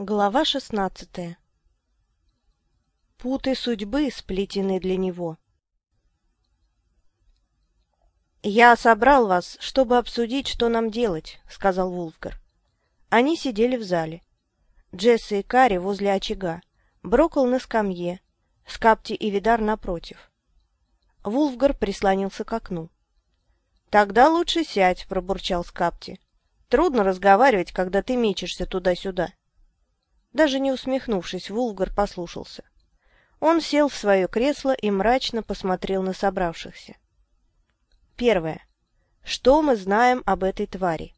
Глава шестнадцатая Путы судьбы сплетены для него. «Я собрал вас, чтобы обсудить, что нам делать», — сказал Вулфгар. Они сидели в зале. Джесси и Карри возле очага, Брокол на скамье, Скапти и Видар напротив. Вулфгар прислонился к окну. «Тогда лучше сядь», — пробурчал Скапти. «Трудно разговаривать, когда ты мечешься туда-сюда». Даже не усмехнувшись, Вулгар послушался. Он сел в свое кресло и мрачно посмотрел на собравшихся. Первое. Что мы знаем об этой твари?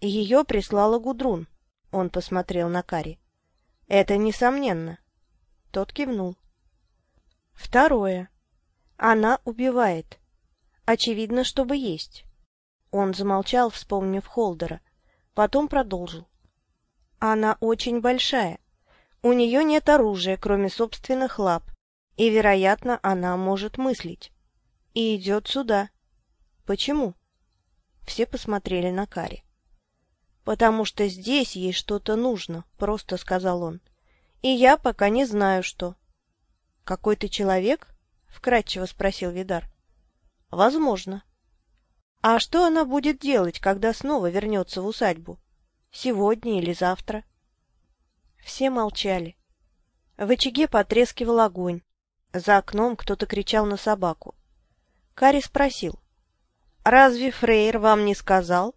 Ее прислала Гудрун. Он посмотрел на Кари. Это несомненно. Тот кивнул. Второе. Она убивает. Очевидно, чтобы есть. Он замолчал, вспомнив Холдера. Потом продолжил. Она очень большая. У нее нет оружия, кроме собственных лап, и, вероятно, она может мыслить. И идет сюда. Почему? Все посмотрели на Кари. «Потому что здесь ей что-то нужно», — просто сказал он. «И я пока не знаю, что». «Какой ты человек?» — вкратчиво спросил Видар. «Возможно». «А что она будет делать, когда снова вернется в усадьбу?» Сегодня или завтра? Все молчали. В очаге потрескивал огонь. За окном кто-то кричал на собаку. Кари спросил. «Разве Фрейр вам не сказал?»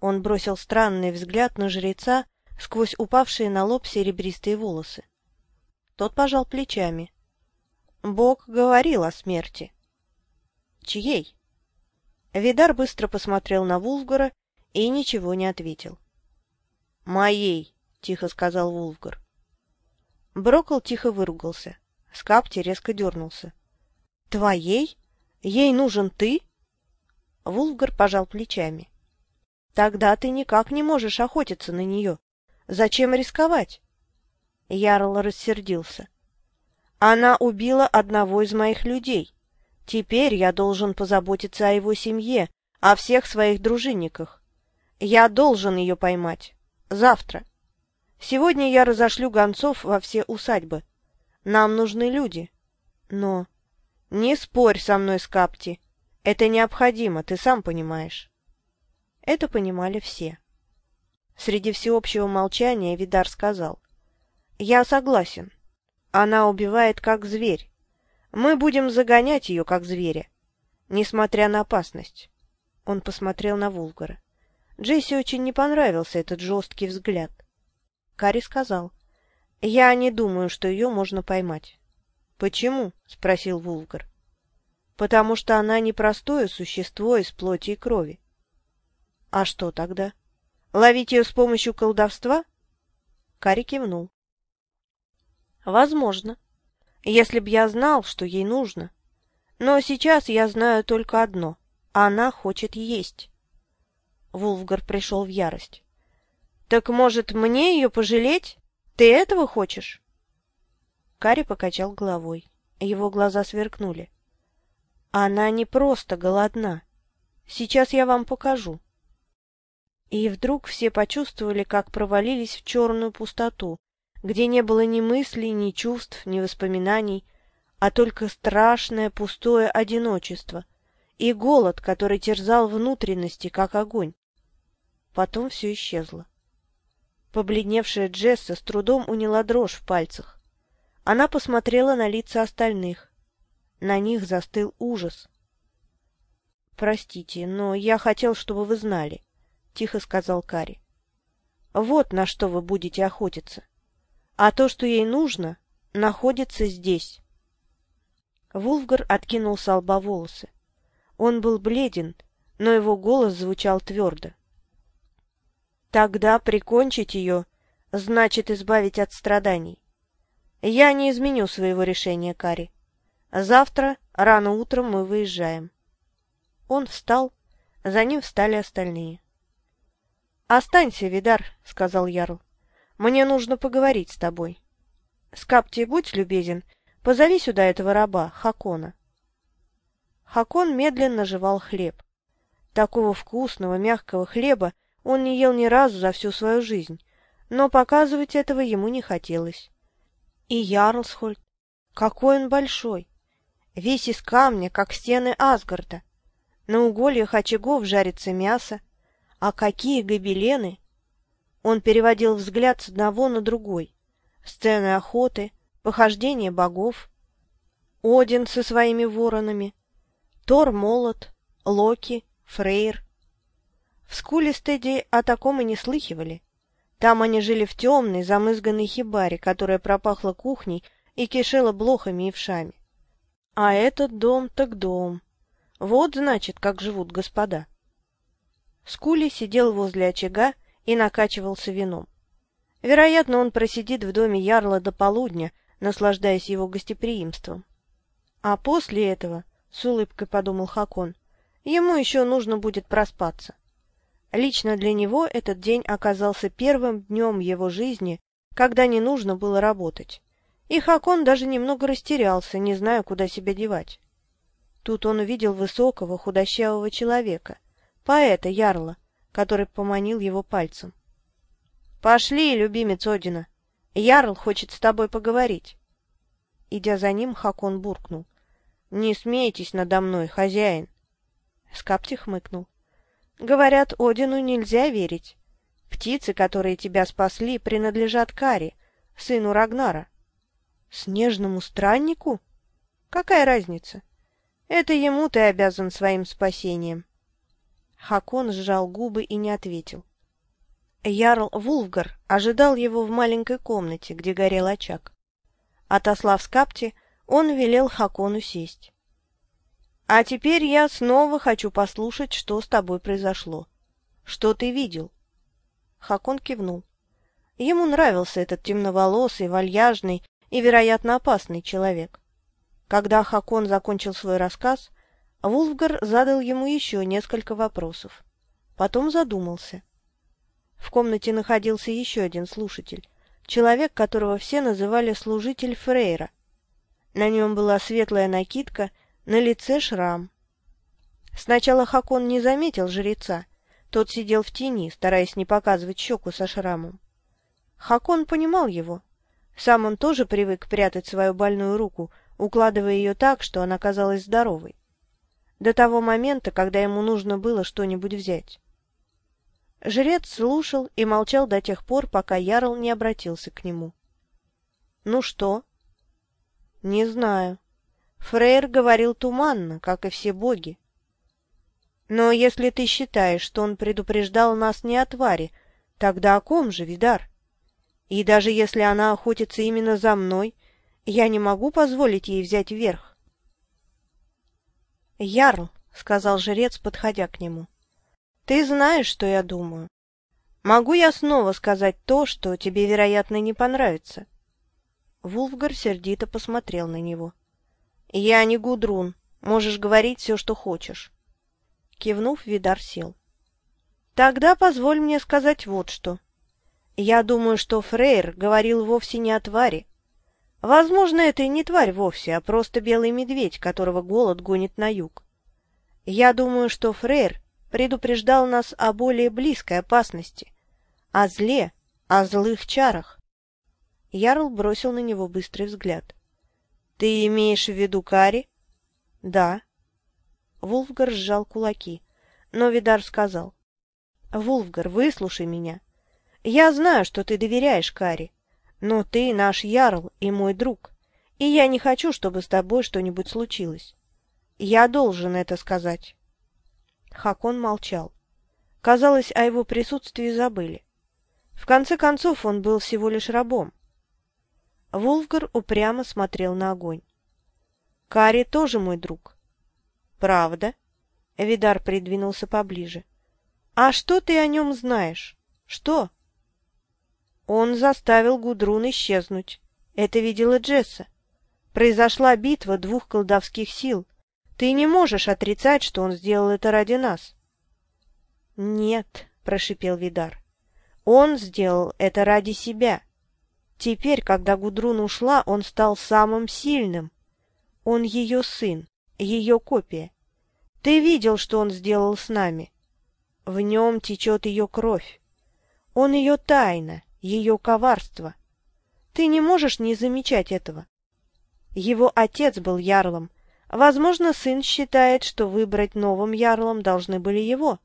Он бросил странный взгляд на жреца сквозь упавшие на лоб серебристые волосы. Тот пожал плечами. «Бог говорил о смерти». «Чьей?» Видар быстро посмотрел на Вулфгара и ничего не ответил. «Моей», — тихо сказал Вулфгар. Брокол тихо выругался. Скапти резко дернулся. «Твоей? Ей нужен ты?» Вулфгар пожал плечами. «Тогда ты никак не можешь охотиться на нее. Зачем рисковать?» Ярл рассердился. «Она убила одного из моих людей. Теперь я должен позаботиться о его семье, о всех своих дружинниках. Я должен ее поймать. Завтра. Сегодня я разошлю гонцов во все усадьбы. Нам нужны люди. Но... Не спорь со мной, Скапти. Это необходимо, ты сам понимаешь. Это понимали все. Среди всеобщего молчания Видар сказал. Я согласен. Она убивает как зверь. Мы будем загонять ее как зверя, несмотря на опасность. Он посмотрел на Вулгара. Джесси очень не понравился этот жесткий взгляд. Кари сказал, «Я не думаю, что ее можно поймать». «Почему?» — спросил Вулгар. «Потому что она непростое существо из плоти и крови». «А что тогда? Ловить ее с помощью колдовства?» Кари кивнул. «Возможно, если б я знал, что ей нужно. Но сейчас я знаю только одно — она хочет есть». Вулфгар пришел в ярость. «Так, может, мне ее пожалеть? Ты этого хочешь?» Кари покачал головой. Его глаза сверкнули. «Она не просто голодна. Сейчас я вам покажу». И вдруг все почувствовали, как провалились в черную пустоту, где не было ни мыслей, ни чувств, ни воспоминаний, а только страшное пустое одиночество и голод, который терзал внутренности, как огонь. Потом все исчезло. Побледневшая Джесса с трудом уняла дрожь в пальцах. Она посмотрела на лица остальных. На них застыл ужас. «Простите, но я хотел, чтобы вы знали», — тихо сказал Кари. «Вот на что вы будете охотиться. А то, что ей нужно, находится здесь». Вулфгар откинул с лба волосы. Он был бледен, но его голос звучал твердо. Тогда прикончить ее значит избавить от страданий. Я не изменю своего решения, Кари. Завтра рано утром мы выезжаем. Он встал, за ним встали остальные. «Останься, Видар», — сказал Ярл. «Мне нужно поговорить с тобой. Скапти, будь любезен, позови сюда этого раба, Хакона». Хакон медленно жевал хлеб. Такого вкусного, мягкого хлеба он не ел ни разу за всю свою жизнь, но показывать этого ему не хотелось. И Ярлсхольд, какой он большой! Весь из камня, как стены Асгарда. На угольях очагов жарится мясо. А какие гобелены! Он переводил взгляд с одного на другой. Сцены охоты, похождения богов. Один со своими воронами. Тор молот, Локи, Фрейр. В Скулистеде о таком и не слыхивали. Там они жили в темной, замызганной хибаре, которая пропахла кухней и кишела блохами и вшами. А этот дом так дом. Вот, значит, как живут господа. Скули сидел возле очага и накачивался вином. Вероятно, он просидит в доме Ярла до полудня, наслаждаясь его гостеприимством. А после этого, с улыбкой подумал Хакон, ему еще нужно будет проспаться. Лично для него этот день оказался первым днем его жизни, когда не нужно было работать. И Хакон даже немного растерялся, не зная, куда себя девать. Тут он увидел высокого, худощавого человека, поэта Ярла, который поманил его пальцем. — Пошли, любимец Одина. Ярл хочет с тобой поговорить. Идя за ним, Хакон буркнул. — Не смейтесь надо мной, хозяин. Скапти хмыкнул. Говорят, Одину нельзя верить. Птицы, которые тебя спасли, принадлежат Кари, сыну Рагнара. Снежному страннику? Какая разница? Это ему ты обязан своим спасением. Хакон сжал губы и не ответил. Ярл Вулфгар ожидал его в маленькой комнате, где горел очаг. Отослав Скапти, он велел Хакону сесть. А теперь я снова хочу послушать, что с тобой произошло. Что ты видел? Хакон кивнул. Ему нравился этот темноволосый, вальяжный и, вероятно, опасный человек. Когда Хакон закончил свой рассказ, Вулфгар задал ему еще несколько вопросов. Потом задумался. В комнате находился еще один слушатель, человек, которого все называли служитель Фрейра. На нем была светлая накидка на лице шрам. Сначала Хакон не заметил жреца. Тот сидел в тени, стараясь не показывать щеку со шрамом. Хакон понимал его. Сам он тоже привык прятать свою больную руку, укладывая ее так, что она казалась здоровой. До того момента, когда ему нужно было что-нибудь взять. Жрец слушал и молчал до тех пор, пока Ярл не обратился к нему. — Ну что? — Не знаю. Фрейр говорил туманно, как и все боги. Но если ты считаешь, что он предупреждал нас не о твари, тогда о ком же, Видар? И даже если она охотится именно за мной, я не могу позволить ей взять верх. «Ярл», — сказал жрец, подходя к нему, — «ты знаешь, что я думаю. Могу я снова сказать то, что тебе, вероятно, не понравится?» Вулфгар сердито посмотрел на него. «Я не Гудрун. Можешь говорить все, что хочешь». Кивнув, Видар сел. «Тогда позволь мне сказать вот что. Я думаю, что Фрейр говорил вовсе не о твари. Возможно, это и не тварь вовсе, а просто белый медведь, которого голод гонит на юг. Я думаю, что Фрейр предупреждал нас о более близкой опасности, о зле, о злых чарах. Ярл бросил на него быстрый взгляд. Ты имеешь в виду Кари? Да. Вулфгар сжал кулаки, но Видар сказал. Вулфгар, выслушай меня. Я знаю, что ты доверяешь Кари, но ты наш Ярл и мой друг, и я не хочу, чтобы с тобой что-нибудь случилось. Я должен это сказать. Хакон молчал. Казалось, о его присутствии забыли. В конце концов, он был всего лишь рабом. Вулфгар упрямо смотрел на огонь. «Кари тоже мой друг». «Правда?» Видар придвинулся поближе. «А что ты о нем знаешь? Что?» Он заставил Гудрун исчезнуть. Это видела Джесса. Произошла битва двух колдовских сил. Ты не можешь отрицать, что он сделал это ради нас. «Нет», — прошипел Видар, — «он сделал это ради себя». Теперь, когда Гудрун ушла, он стал самым сильным. Он ее сын, ее копия. Ты видел, что он сделал с нами? В нем течет ее кровь. Он ее тайна, ее коварство. Ты не можешь не замечать этого. Его отец был ярлом. Возможно, сын считает, что выбрать новым ярлом должны были его.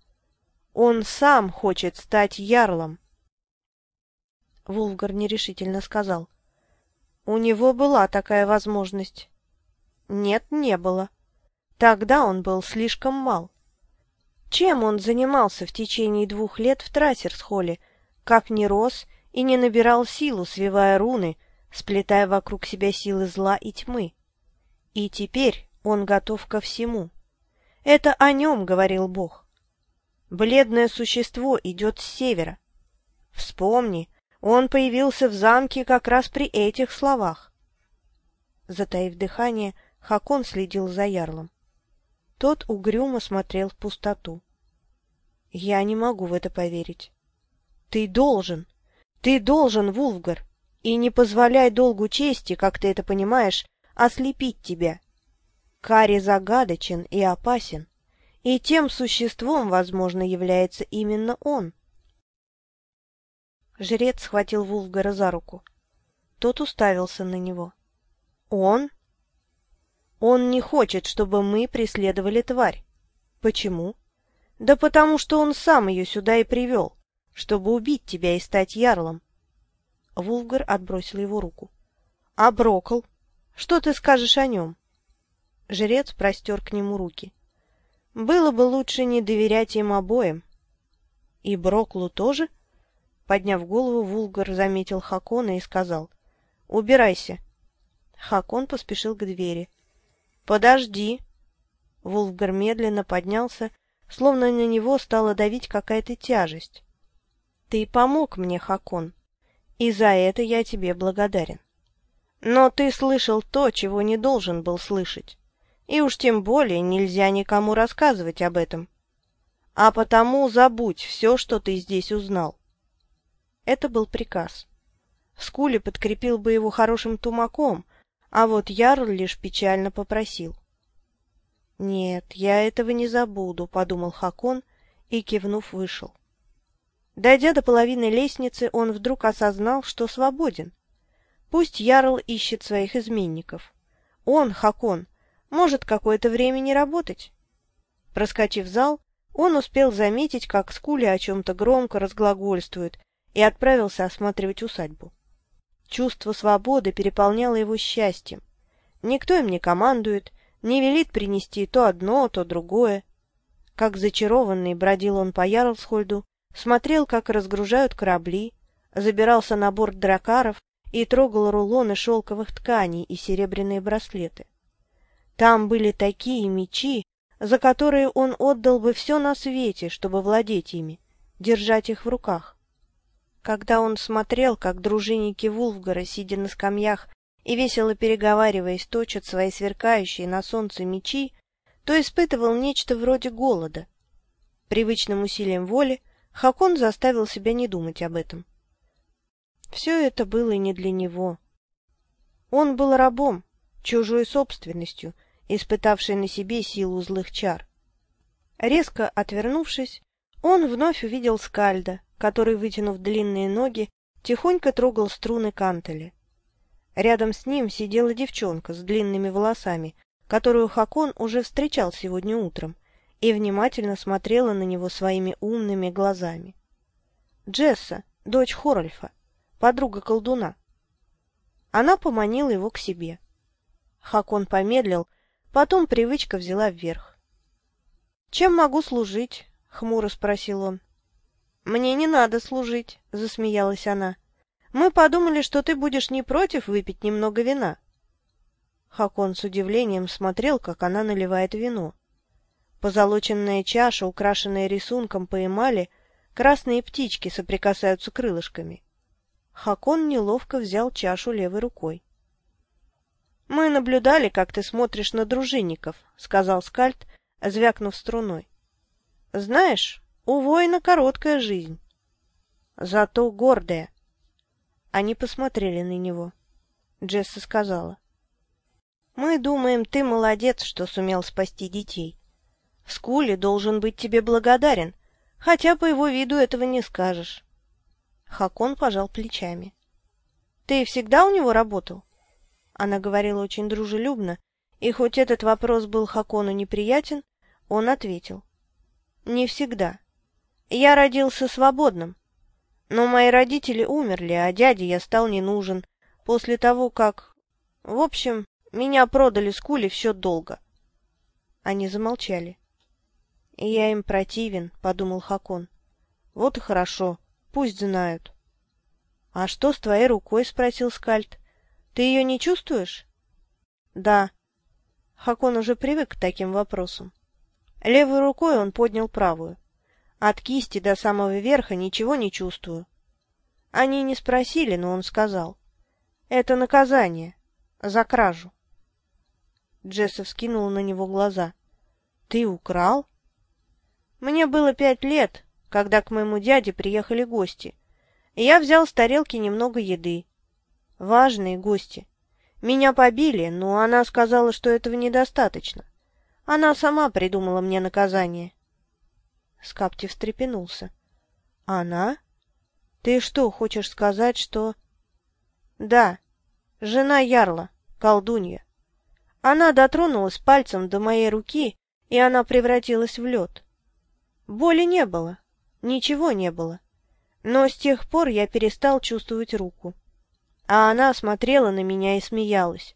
Он сам хочет стать ярлом. Вулфгар нерешительно сказал. У него была такая возможность. Нет, не было. Тогда он был слишком мал. Чем он занимался в течение двух лет в Трассерс-холле, как не рос и не набирал силу, свивая руны, сплетая вокруг себя силы зла и тьмы? И теперь он готов ко всему. Это о нем говорил Бог. Бледное существо идет с севера. Вспомни, он появился в замке как раз при этих словах. Затаив дыхание, Хакон следил за ярлом. Тот угрюмо смотрел в пустоту. Я не могу в это поверить. Ты должен, ты должен, Вулфгар, и не позволяй долгу чести, как ты это понимаешь, ослепить тебя. Кари загадочен и опасен, и тем существом, возможно, является именно он. Жрец схватил Вулфгара за руку. Тот уставился на него. «Он?» Он не хочет, чтобы мы преследовали тварь. Почему? Да потому что он сам ее сюда и привел, чтобы убить тебя и стать ярлом. Вулгар отбросил его руку. — А Брокл? Что ты скажешь о нем? Жрец простер к нему руки. — Было бы лучше не доверять им обоим. — И Броклу тоже? Подняв голову, Вулгар заметил Хакона и сказал. — Убирайся. Хакон поспешил к двери. «Подожди!» Вулфгар медленно поднялся, словно на него стала давить какая-то тяжесть. «Ты помог мне, Хакон, и за это я тебе благодарен. Но ты слышал то, чего не должен был слышать, и уж тем более нельзя никому рассказывать об этом. А потому забудь все, что ты здесь узнал». Это был приказ. Скули подкрепил бы его хорошим тумаком, а вот Ярл лишь печально попросил. «Нет, я этого не забуду», — подумал Хакон и, кивнув, вышел. Дойдя до половины лестницы, он вдруг осознал, что свободен. Пусть Ярл ищет своих изменников. Он, Хакон, может какое-то время не работать. Проскочив зал, он успел заметить, как Скули о чем-то громко разглагольствует, и отправился осматривать усадьбу. Чувство свободы переполняло его счастьем. Никто им не командует, не велит принести то одно, то другое. Как зачарованный бродил он по Ярлсхольду, смотрел, как разгружают корабли, забирался на борт дракаров и трогал рулоны шелковых тканей и серебряные браслеты. Там были такие мечи, за которые он отдал бы все на свете, чтобы владеть ими, держать их в руках. Когда он смотрел, как дружинники Вулфгара, сидя на скамьях и весело переговариваясь, точат свои сверкающие на солнце мечи, то испытывал нечто вроде голода. Привычным усилием воли Хакон заставил себя не думать об этом. Все это было не для него. Он был рабом, чужой собственностью, испытавшей на себе силу злых чар. Резко отвернувшись, он вновь увидел Скальда, который, вытянув длинные ноги, тихонько трогал струны кантели. Рядом с ним сидела девчонка с длинными волосами, которую Хакон уже встречал сегодня утром, и внимательно смотрела на него своими умными глазами. Джесса, дочь Хорольфа, подруга колдуна. Она поманила его к себе. Хакон помедлил, потом привычка взяла вверх. — Чем могу служить? — хмуро спросил он. «Мне не надо служить», — засмеялась она. «Мы подумали, что ты будешь не против выпить немного вина». Хакон с удивлением смотрел, как она наливает вино. Позолоченная чаша, украшенная рисунком по эмали, красные птички соприкасаются крылышками. Хакон неловко взял чашу левой рукой. «Мы наблюдали, как ты смотришь на дружинников», — сказал Скальд, звякнув струной. «Знаешь, у воина короткая жизнь, зато гордая. Они посмотрели на него. Джесса сказала. «Мы думаем, ты молодец, что сумел спасти детей. Скули должен быть тебе благодарен, хотя по его виду этого не скажешь». Хакон пожал плечами. «Ты всегда у него работал?» Она говорила очень дружелюбно, и хоть этот вопрос был Хакону неприятен, он ответил. «Не всегда. Я родился свободным. Но мои родители умерли, а дяде я стал не нужен после того, как... В общем, меня продали Скуле в счет долга». Они замолчали. «Я им противен», — подумал Хакон. «Вот и хорошо, пусть знают». «А что с твоей рукой?» — спросил Скальд. «Ты ее не чувствуешь?» «Да». Хакон уже привык к таким вопросам. Левой рукой он поднял правую. От кисти до самого верха ничего не чувствую. Они не спросили, но он сказал. Это наказание. За кражу. Джесса вскинула на него глаза. Ты украл? Мне было пять лет, когда к моему дяде приехали гости. Я взял с тарелки немного еды. Важные гости. Меня побили, но она сказала, что этого недостаточно. Она сама придумала мне наказание. Скапти встрепенулся. Она? Ты что, хочешь сказать, что... Да, жена Ярла, колдунья. Она дотронулась пальцем до моей руки, и она превратилась в лед. Боли не было, ничего не было. Но с тех пор я перестал чувствовать руку. А она смотрела на меня и смеялась.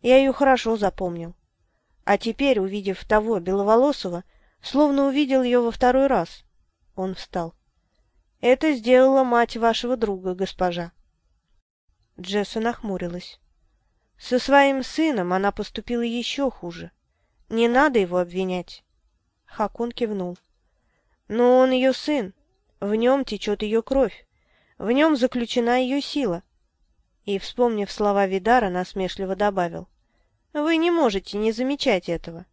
Я ее хорошо запомнил. А теперь, увидев того беловолосого, словно увидел ее во второй раз. Он встал. «Это сделала мать вашего друга, госпожа». Джесса нахмурилась. Со своим сыном она поступила еще хуже. Не надо его обвинять. Хакун кивнул. Но он ее сын. В нем течет ее кровь. В нем заключена ее сила. И, вспомнив слова Видара, насмешливо добавил. Вы не можете не замечать этого.